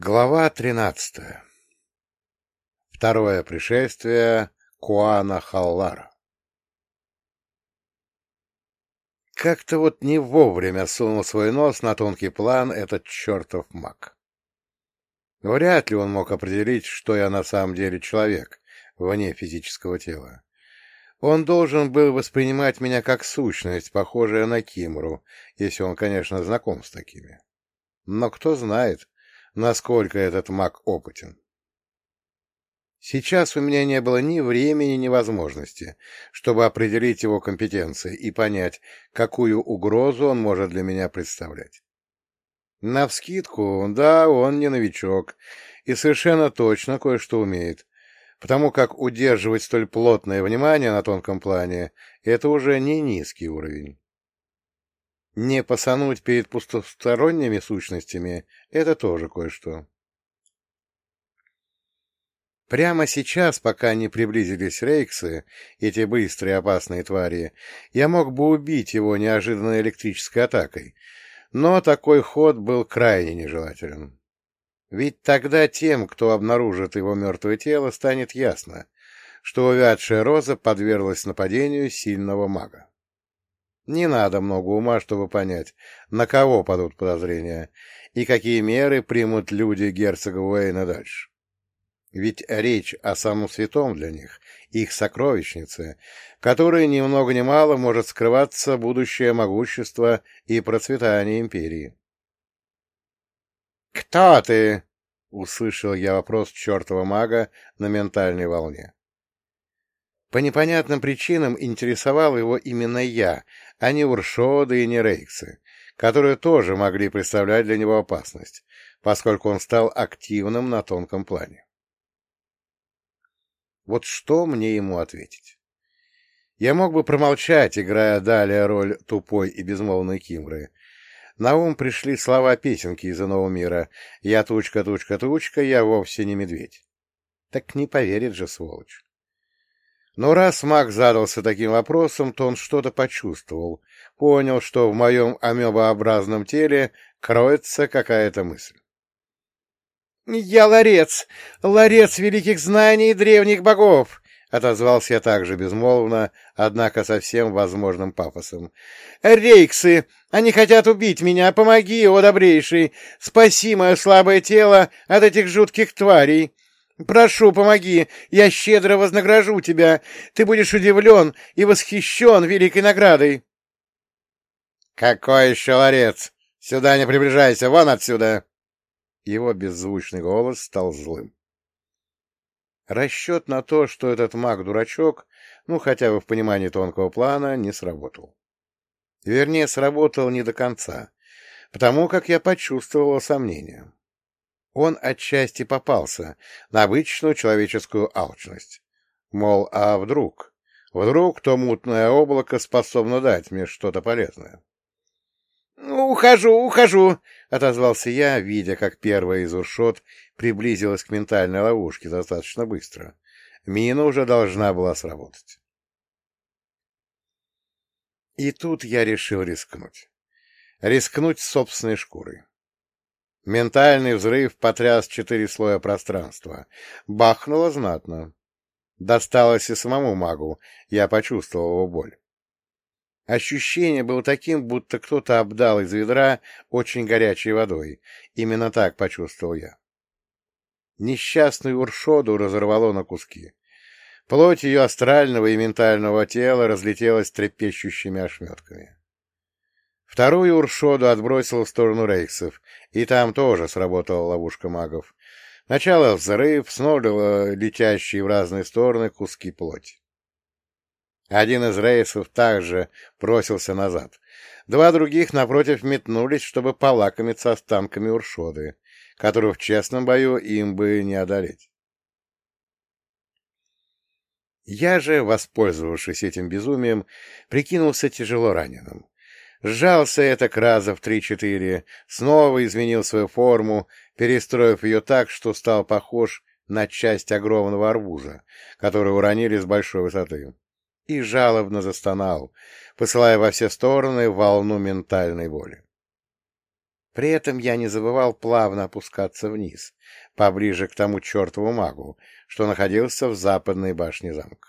Глава тринадцатая. Второе пришествие Куана Халлара. Как-то вот не вовремя сунул свой нос на тонкий план этот чертов маг. Вряд ли он мог определить, что я на самом деле человек, вне физического тела. Он должен был воспринимать меня как сущность, похожая на Кимру, если он, конечно, знаком с такими. Но кто знает, насколько этот маг опытен. Сейчас у меня не было ни времени, ни возможности, чтобы определить его компетенции и понять, какую угрозу он может для меня представлять. Навскидку, да, он не новичок и совершенно точно кое-что умеет, потому как удерживать столь плотное внимание на тонком плане — это уже не низкий уровень. Не посануть перед пустосторонними сущностями — это тоже кое-что. Прямо сейчас, пока не приблизились рейксы, эти быстрые опасные твари, я мог бы убить его неожиданной электрической атакой, но такой ход был крайне нежелателен. Ведь тогда тем, кто обнаружит его мертвое тело, станет ясно, что увядшая роза подверглась нападению сильного мага. Не надо много ума, чтобы понять, на кого падут подозрения и какие меры примут люди герцога Уэйна дальше. Ведь речь о самом святом для них, их сокровищнице, которой ни много ни мало может скрываться будущее могущество и процветание империи. «Кто ты?» — услышал я вопрос чертова мага на ментальной волне. По непонятным причинам интересовал его именно я, а не Уршоды и не Рейксы, которые тоже могли представлять для него опасность, поскольку он стал активным на тонком плане. Вот что мне ему ответить? Я мог бы промолчать, играя далее роль тупой и безмолвной Кимры. На ум пришли слова песенки из иного мира «Я тучка, тучка, тучка, я вовсе не медведь». Так не поверит же, сволочь. Но раз маг задался таким вопросом, то он что-то почувствовал, понял, что в моем амебообразном теле кроется какая-то мысль. «Я ларец! Ларец великих знаний древних богов!» — отозвался я также безмолвно, однако со всем возможным пафосом. «Рейксы! Они хотят убить меня! Помоги, о добрейший! Спаси мое слабое тело от этих жутких тварей!» Прошу, помоги, я щедро вознагражу тебя. Ты будешь удивлен и восхищен великой наградой. Какой еще ларец? Сюда не приближайся, вон отсюда! Его беззвучный голос стал злым. Расчет на то, что этот маг-дурачок, ну, хотя бы в понимании тонкого плана, не сработал. Вернее, сработал не до конца, потому как я почувствовал сомнение он отчасти попался на обычную человеческую алчность. Мол, а вдруг? Вдруг то мутное облако способно дать мне что-то полезное? «Ну, «Ухожу, ухожу!» — отозвался я, видя, как первая из уршот приблизилась к ментальной ловушке достаточно быстро. Мина уже должна была сработать. И тут я решил рискнуть. Рискнуть собственной шкурой. Ментальный взрыв потряс четыре слоя пространства. Бахнуло знатно. Досталось и самому магу, я почувствовал его боль. Ощущение было таким, будто кто-то обдал из ведра очень горячей водой. Именно так почувствовал я. Несчастную Уршоду разорвало на куски. Плоть ее астрального и ментального тела разлетелась трепещущими ошметками. Вторую Уршоду отбросил в сторону рейксов, и там тоже сработала ловушка магов. Начало взрыв, снова летящие в разные стороны куски плоти. Один из рейсов также бросился назад. Два других, напротив, метнулись, чтобы полакомиться останками Уршоды, которую в честном бою им бы не одолеть. Я же, воспользовавшись этим безумием, прикинулся тяжело раненым. Сжался это раза в три-четыре, снова изменил свою форму, перестроив ее так, что стал похож на часть огромного арбуза, который уронили с большой высоты, и жалобно застонал, посылая во все стороны волну ментальной боли. При этом я не забывал плавно опускаться вниз, поближе к тому чертову магу, что находился в западной башне замка.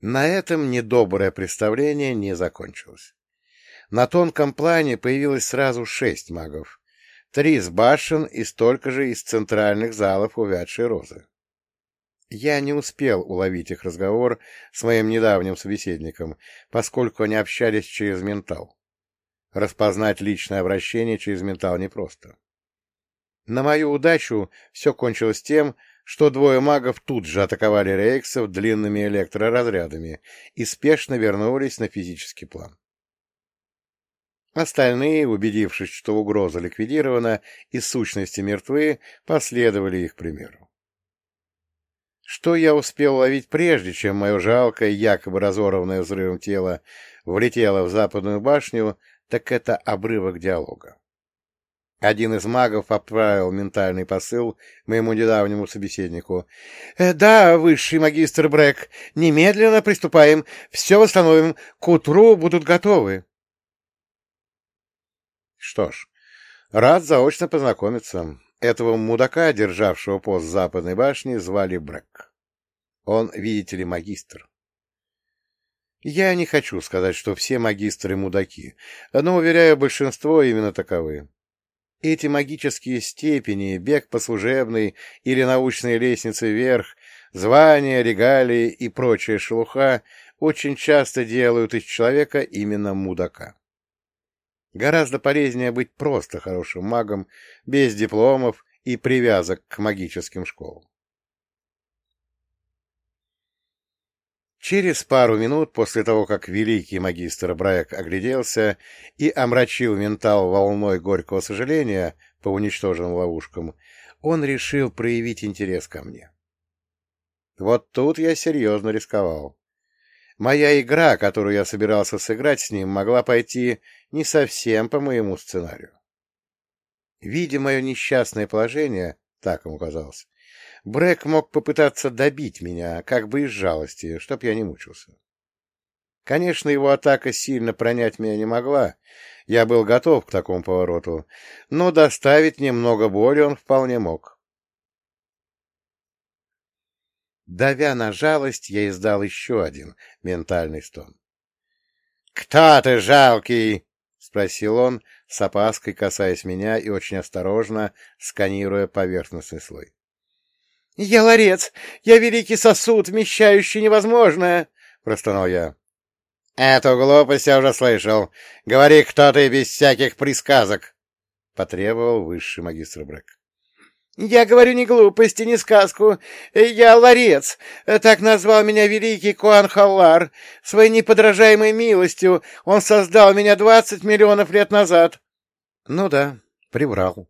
На этом недоброе представление не закончилось. На тонком плане появилось сразу шесть магов, три с башен и столько же из центральных залов увядшей розы. Я не успел уловить их разговор с моим недавним собеседником, поскольку они общались через ментал. Распознать личное обращение через ментал непросто. На мою удачу все кончилось тем, что двое магов тут же атаковали рейксов длинными электроразрядами и спешно вернулись на физический план. Остальные, убедившись, что угроза ликвидирована и сущности мертвы, последовали их примеру. Что я успел ловить прежде, чем мое жалкое, якобы разорванное взрывом тело влетело в западную башню, так это обрывок диалога. Один из магов отправил ментальный посыл моему недавнему собеседнику. «Э, «Да, высший магистр Брэк, немедленно приступаем, все восстановим, к утру будут готовы». Что ж, рад заочно познакомиться. Этого мудака, державшего пост западной башни, звали Брэк. Он, видите ли, магистр. Я не хочу сказать, что все магистры мудаки, но, уверяю, большинство именно таковы. Эти магические степени, бег по служебной или научной лестнице вверх, звания, регалии и прочая шелуха очень часто делают из человека именно мудака. Гораздо полезнее быть просто хорошим магом, без дипломов и привязок к магическим школам. Через пару минут после того, как великий магистр Брайк огляделся и омрачил ментал волной горького сожаления по уничтоженным ловушкам, он решил проявить интерес ко мне. Вот тут я серьезно рисковал. Моя игра, которую я собирался сыграть с ним, могла пойти не совсем по моему сценарию. Видя мое несчастное положение, так ему казалось, Брэк мог попытаться добить меня, как бы из жалости, чтоб я не мучился. Конечно, его атака сильно пронять меня не могла, я был готов к такому повороту, но доставить немного боли он вполне мог. Давя на жалость, я издал еще один ментальный стон. — Кто ты, жалкий? — спросил он, с опаской касаясь меня и очень осторожно сканируя поверхностный слой. — Я ларец! Я великий сосуд, вмещающий невозможное! — простонал я. — Эту глупость я уже слышал. Говори, кто ты без всяких присказок! — потребовал высший магистр Брэк. Я говорю не глупости, не сказку. Я ларец. Так назвал меня великий Куан Халлар. Своей неподражаемой милостью он создал меня двадцать миллионов лет назад. Ну да, приврал.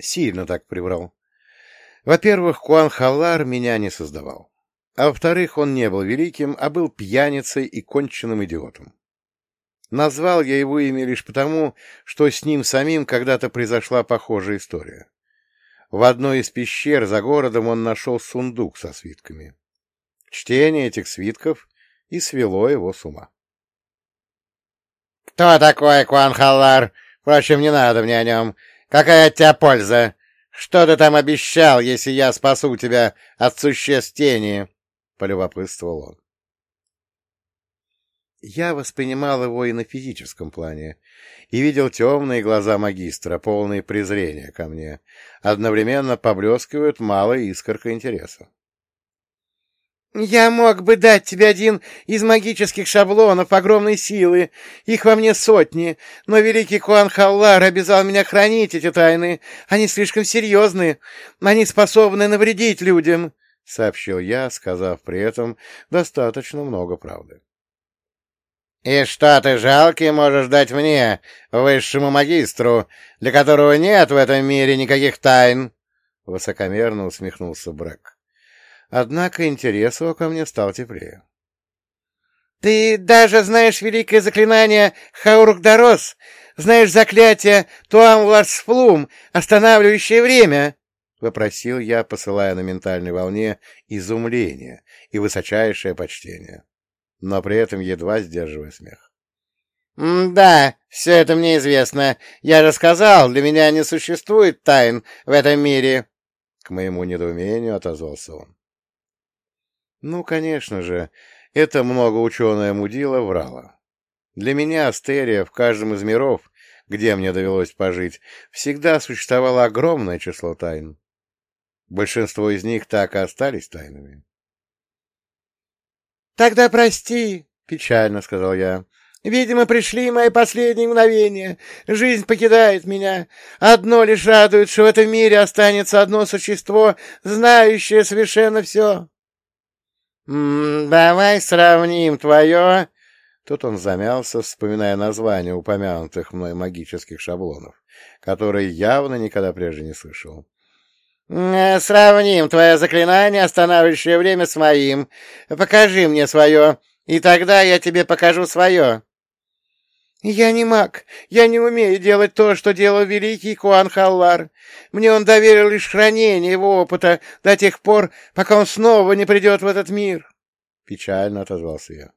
Сильно так приврал. Во-первых, Куан Халлар меня не создавал. А во-вторых, он не был великим, а был пьяницей и конченным идиотом. Назвал я его имя лишь потому, что с ним самим когда-то произошла похожая история. В одной из пещер за городом он нашел сундук со свитками. Чтение этих свитков и свело его с ума. — Кто такой Куанхаллар? Впрочем, не надо мне о нем. Какая от тебя польза? Что ты там обещал, если я спасу тебя от существ тени? — полюбопытствовал он. Я воспринимал его и на физическом плане, и видел темные глаза магистра, полные презрения ко мне, одновременно поблескивают малой искоркой интереса. «Я мог бы дать тебе один из магических шаблонов огромной силы, их во мне сотни, но великий Куан Халлар обязал меня хранить эти тайны, они слишком серьезны, они способны навредить людям», — сообщил я, сказав при этом достаточно много правды. «И что ты, жалкий, можешь дать мне, высшему магистру, для которого нет в этом мире никаких тайн?» — высокомерно усмехнулся Брэк. Однако интерес его ко мне стал теплее. «Ты даже знаешь великое заклинание Хаурукдарос, знаешь заклятие Туамларсфлум, останавливающее время?» — вопросил я, посылая на ментальной волне изумление и высочайшее почтение но при этом едва сдерживая смех. — Да, все это мне известно. Я же сказал, для меня не существует тайн в этом мире. К моему недоумению отозвался он. Ну, конечно же, это многоученое мудила врала. Для меня Астерия в каждом из миров, где мне довелось пожить, всегда существовало огромное число тайн. Большинство из них так и остались тайнами. — Тогда прости, — печально сказал я. Видимо, пришли мои последние мгновения. Жизнь покидает меня. Одно лишь радует, что в этом мире останется одно существо, знающее совершенно все. «М -м, «Давай сравним твое...» Тут он замялся, вспоминая названия упомянутых мной магических шаблонов, которые явно никогда прежде не слышал. «Э, «Сравним твое заклинание, останавливающее время, с моим. Покажи мне свое, и тогда я тебе покажу свое». «Я не маг. Я не умею делать то, что делал великий Куан Халлар. Мне он доверил лишь хранение его опыта до тех пор, пока он снова не придет в этот мир». Печально отозвался я.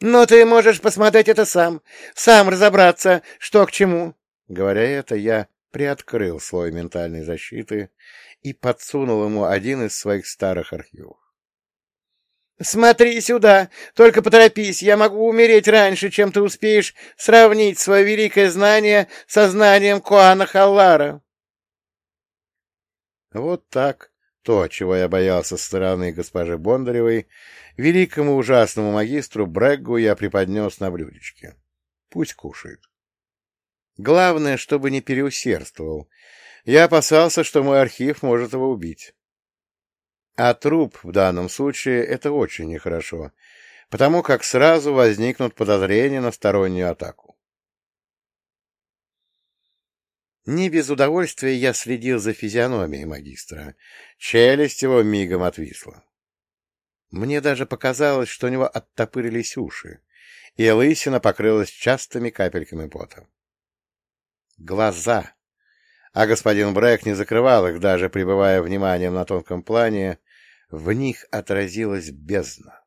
«Но ты можешь посмотреть это сам, сам разобраться, что к чему». Говоря это, я приоткрыл слой ментальной защиты и подсунул ему один из своих старых архивов. «Смотри сюда! Только поторопись, я могу умереть раньше, чем ты успеешь сравнить свое великое знание со знанием Куана Халлара!» Вот так то, чего я боялся со стороны госпожи Бондаревой, великому ужасному магистру Бреггу я преподнес на блюдечке. Пусть кушает. Главное, чтобы не переусердствовал. Я опасался, что мой архив может его убить. А труп в данном случае — это очень нехорошо, потому как сразу возникнут подозрения на стороннюю атаку. Не без удовольствия я следил за физиономией магистра. Челюсть его мигом отвисла. Мне даже показалось, что у него оттопырились уши, и лысина покрылась частыми капельками пота. Глаза! А господин Брэк не закрывал их, даже пребывая вниманием на тонком плане, в них отразилась бездна.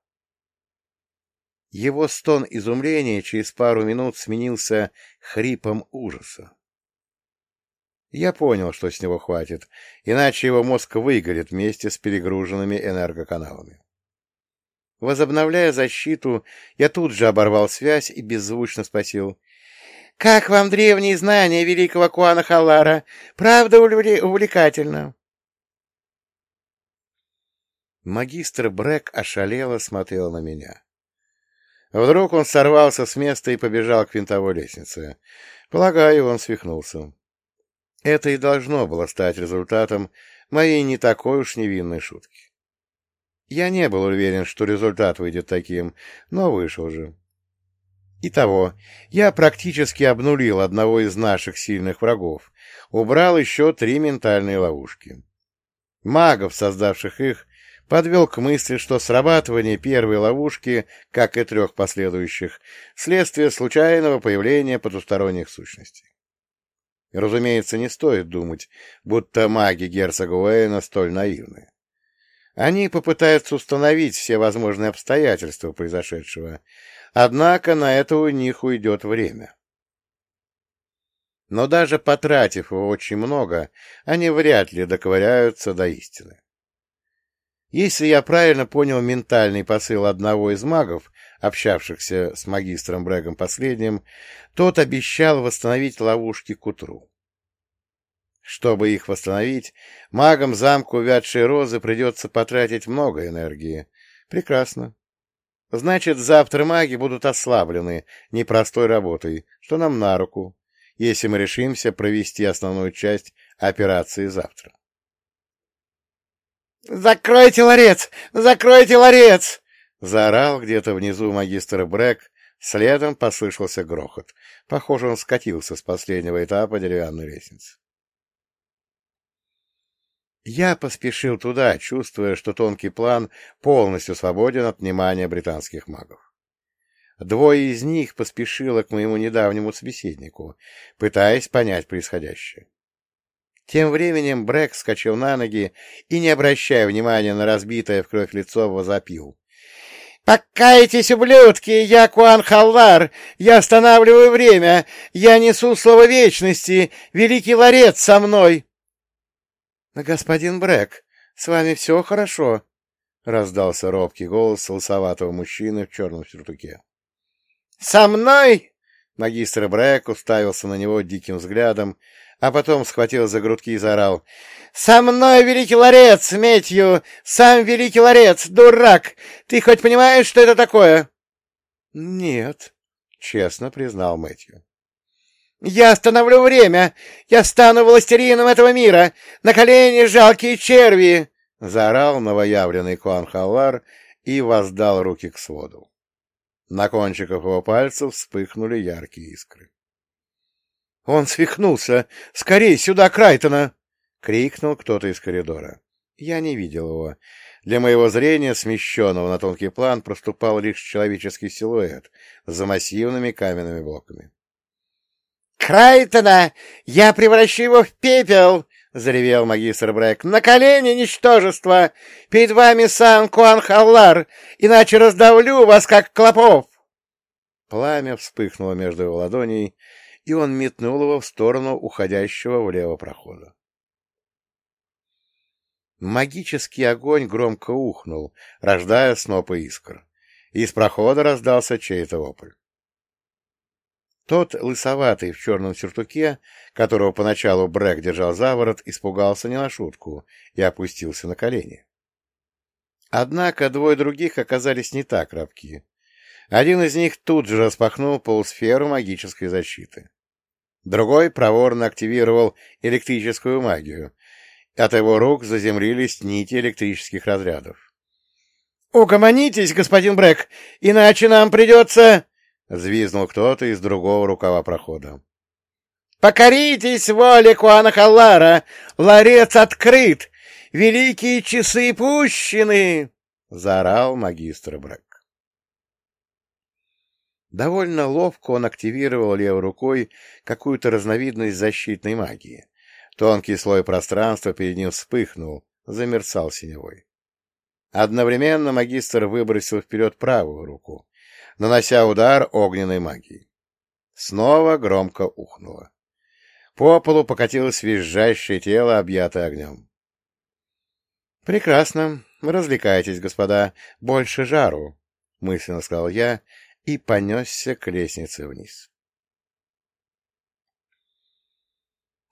Его стон изумления через пару минут сменился хрипом ужаса. Я понял, что с него хватит, иначе его мозг выгорит вместе с перегруженными энергоканалами. Возобновляя защиту, я тут же оборвал связь и беззвучно спросил. — Как вам древние знания великого Куана Халара? Правда увлекательно? Магистр Брэк ошалело смотрел на меня. Вдруг он сорвался с места и побежал к винтовой лестнице. Полагаю, он свихнулся. Это и должно было стать результатом моей не такой уж невинной шутки. Я не был уверен, что результат выйдет таким, но вышел же. Итого, я практически обнулил одного из наших сильных врагов, убрал еще три ментальные ловушки. Магов, создавших их, подвел к мысли, что срабатывание первой ловушки, как и трех последующих, следствие случайного появления потусторонних сущностей. Разумеется, не стоит думать, будто маги герцога Уэйна столь наивны. Они попытаются установить все возможные обстоятельства произошедшего, однако на это у них уйдет время. Но даже потратив его очень много, они вряд ли доковыряются до истины. Если я правильно понял ментальный посыл одного из магов, общавшихся с магистром Брэгом последним, тот обещал восстановить ловушки к утру. Чтобы их восстановить, магам замку увядшей розы придется потратить много энергии. Прекрасно. Значит, завтра маги будут ослаблены непростой работой, что нам на руку, если мы решимся провести основную часть операции завтра. «Закройте ларец! Закройте ларец!» — заорал где-то внизу магистр Брэк. Следом послышался грохот. Похоже, он скатился с последнего этапа деревянной лестницы. Я поспешил туда, чувствуя, что тонкий план полностью свободен от внимания британских магов. Двое из них поспешило к моему недавнему собеседнику, пытаясь понять происходящее. Тем временем Брэк вскочил на ноги и, не обращая внимания на разбитое в кровь лицо, возопил. «Покайтесь, ублюдки! Я Куан Халлар! Я останавливаю время! Я несу слово вечности! Великий ларец со мной!» «Господин Брэк, с вами все хорошо?» — раздался робкий голос лысоватого мужчины в черном сюртуке. «Со мной?» — магистр Брэк уставился на него диким взглядом, а потом схватил за грудки и заорал. «Со мной великий ларец, Метью! Сам великий ларец! Дурак! Ты хоть понимаешь, что это такое?» «Нет», — честно признал Мэтью. «Я остановлю время! Я стану властелином этого мира! На колени, жалкие черви!» — заорал новоявленный Куан Халар и воздал руки к своду. На кончиках его пальцев вспыхнули яркие искры. «Он свихнулся! Скорей сюда, Крайтона!» — крикнул кто-то из коридора. Я не видел его. Для моего зрения, смещенного на тонкий план, проступал лишь человеческий силуэт за массивными каменными блоками. «Крайтона! Я превращу его в пепел!» — заревел магистр Брэк. «На колени, ничтожество! Перед вами сам Куан Халлар, иначе раздавлю вас, как клопов!» Пламя вспыхнуло между его ладоней, и он метнул его в сторону уходящего влево прохода. Магический огонь громко ухнул, рождая снопы искр. Из прохода раздался чей-то вопль. Тот, лысоватый в черном сюртуке, которого поначалу Брэк держал за ворот, испугался не на шутку и опустился на колени. Однако двое других оказались не так рабки. Один из них тут же распахнул полусферу магической защиты. Другой проворно активировал электрическую магию. От его рук заземлились нити электрических разрядов. «Угомонитесь, господин Брэк, иначе нам придется...» — взвизнул кто-то из другого рукава прохода. «Покоритесь воле Куана! Ларец открыт! Великие часы пущены!» — заорал магистр Брэк. Довольно ловко он активировал левой рукой какую-то разновидность защитной магии. Тонкий слой пространства перед ним вспыхнул, замерцал синевой. Одновременно магистр выбросил вперед правую руку, нанося удар огненной магией. Снова громко ухнуло. По полу покатилось визжащее тело, объятое огнем. — Прекрасно. Развлекайтесь, господа. Больше жару, — мысленно сказал я и понесся к лестнице вниз.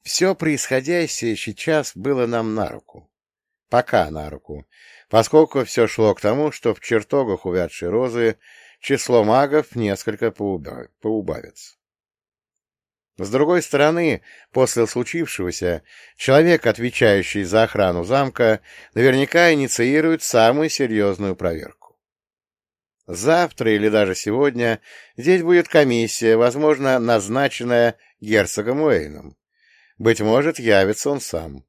Все происходящее сейчас было нам на руку. Пока на руку, поскольку все шло к тому, что в чертогах увядшей розы число магов несколько поубавится. С другой стороны, после случившегося, человек, отвечающий за охрану замка, наверняка инициирует самую серьезную проверку. Завтра или даже сегодня здесь будет комиссия, возможно, назначенная герцогом Уэйном. Быть может, явится он сам.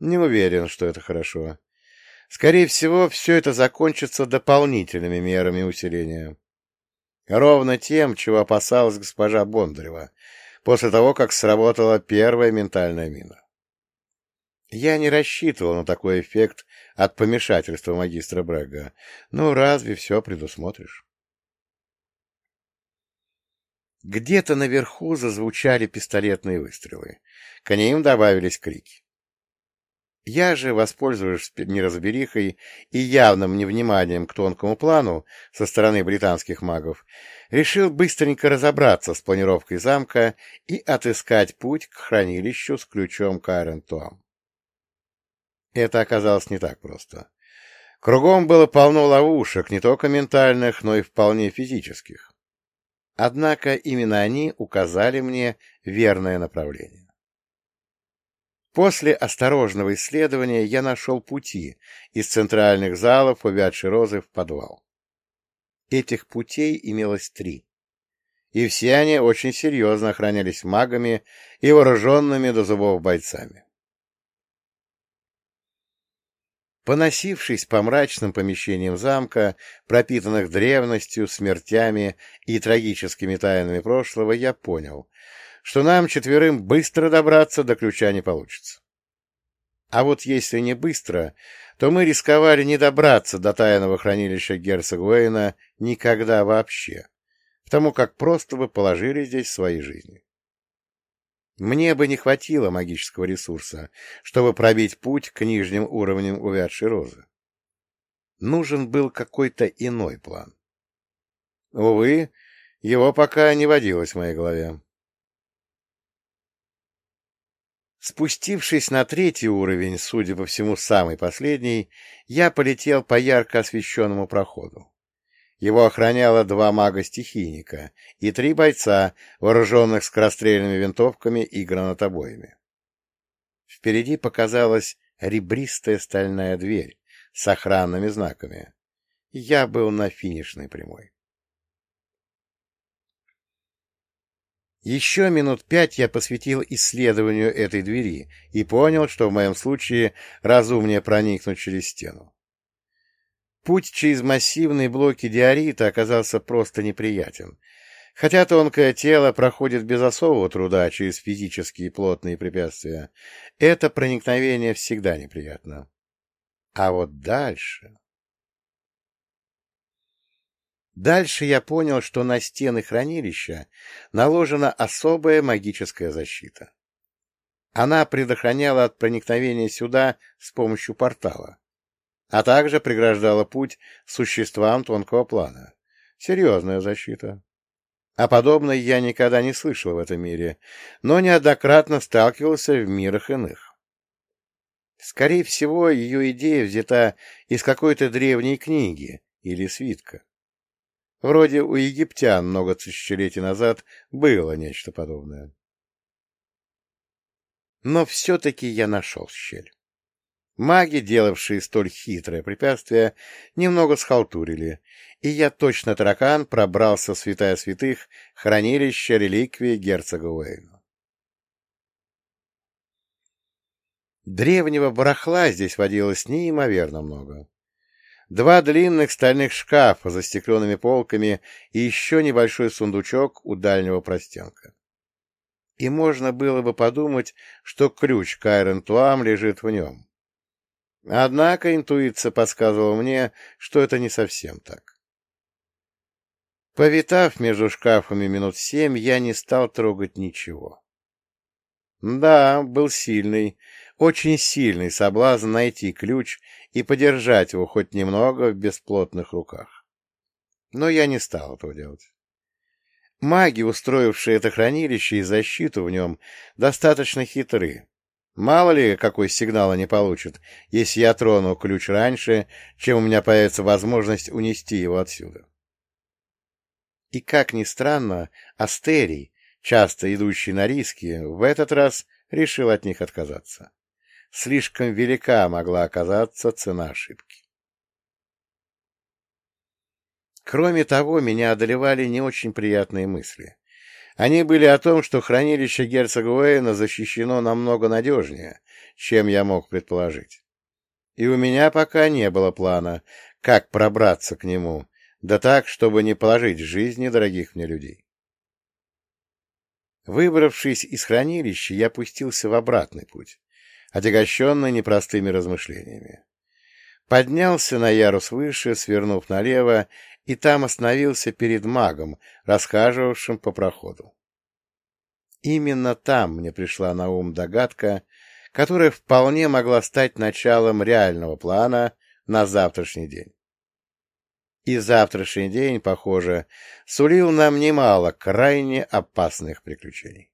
Не уверен, что это хорошо. Скорее всего, все это закончится дополнительными мерами усиления. Ровно тем, чего опасалась госпожа Бондарева, после того, как сработала первая ментальная мина. Я не рассчитывал на такой эффект от помешательства магистра Брэга. Ну, разве все предусмотришь? Где-то наверху зазвучали пистолетные выстрелы. К ним добавились крики. Я же, воспользовавшись неразберихой и явным невниманием к тонкому плану со стороны британских магов, решил быстренько разобраться с планировкой замка и отыскать путь к хранилищу с ключом Карен Туам. Это оказалось не так просто. Кругом было полно ловушек, не только ментальных, но и вполне физических. Однако именно они указали мне верное направление. После осторожного исследования я нашел пути из центральных залов увядшей розы в подвал. Этих путей имелось три, и все они очень серьезно охранялись магами и вооруженными до зубов бойцами. Поносившись по мрачным помещениям замка, пропитанных древностью, смертями и трагическими тайнами прошлого, я понял, что нам четверым быстро добраться до ключа не получится. А вот если не быстро, то мы рисковали не добраться до тайного хранилища герцога Уэйна никогда вообще, потому как просто бы положили здесь свои жизни. Мне бы не хватило магического ресурса, чтобы пробить путь к нижним уровням увядшей розы. Нужен был какой-то иной план. Увы, его пока не водилось в моей голове. Спустившись на третий уровень, судя по всему, самый последний, я полетел по ярко освещенному проходу. Его охраняло два мага-стихийника и три бойца, вооруженных скорострельными винтовками и гранатобоями. Впереди показалась ребристая стальная дверь с охранными знаками. Я был на финишной прямой. Еще минут пять я посвятил исследованию этой двери и понял, что в моем случае разумнее проникнуть через стену. Путь через массивные блоки диорита оказался просто неприятен, хотя тонкое тело проходит без особого труда через физические плотные препятствия. Это проникновение всегда неприятно. А вот дальше... Дальше я понял, что на стены хранилища наложена особая магическая защита. Она предохраняла от проникновения сюда с помощью портала, а также преграждала путь существам тонкого плана. Серьезная защита. О подобной я никогда не слышал в этом мире, но неоднократно сталкивался в мирах иных. Скорее всего, ее идея взята из какой-то древней книги или свитка. Вроде у египтян много тысячелетий назад было нечто подобное. Но все-таки я нашел щель. Маги, делавшие столь хитрое препятствие, немного схалтурили, и я точно таракан пробрался в святая святых хранилище реликвии герцога Уэйна. Древнего барахла здесь водилось неимоверно много. Два длинных стальных шкафа за стекленными полками и еще небольшой сундучок у дальнего простенка. И можно было бы подумать, что ключ к Айрон лежит в нем. Однако интуиция подсказывала мне, что это не совсем так. Повитав между шкафами минут семь, я не стал трогать ничего. Да, был сильный, очень сильный соблазн найти ключ и подержать его хоть немного в бесплотных руках. Но я не стал этого делать. Маги, устроившие это хранилище и защиту в нем, достаточно хитры. Мало ли, какой сигнал они получат, если я трону ключ раньше, чем у меня появится возможность унести его отсюда. И, как ни странно, Астерий, часто идущий на риски, в этот раз решил от них отказаться. Слишком велика могла оказаться цена ошибки. Кроме того, меня одолевали не очень приятные мысли. Они были о том, что хранилище герцога Уэйна защищено намного надежнее, чем я мог предположить. И у меня пока не было плана, как пробраться к нему, да так, чтобы не положить жизни дорогих мне людей. Выбравшись из хранилища, я пустился в обратный путь отягощенный непростыми размышлениями. Поднялся на ярус выше, свернув налево, и там остановился перед магом, расхаживавшим по проходу. Именно там мне пришла на ум догадка, которая вполне могла стать началом реального плана на завтрашний день. И завтрашний день, похоже, сулил нам немало крайне опасных приключений.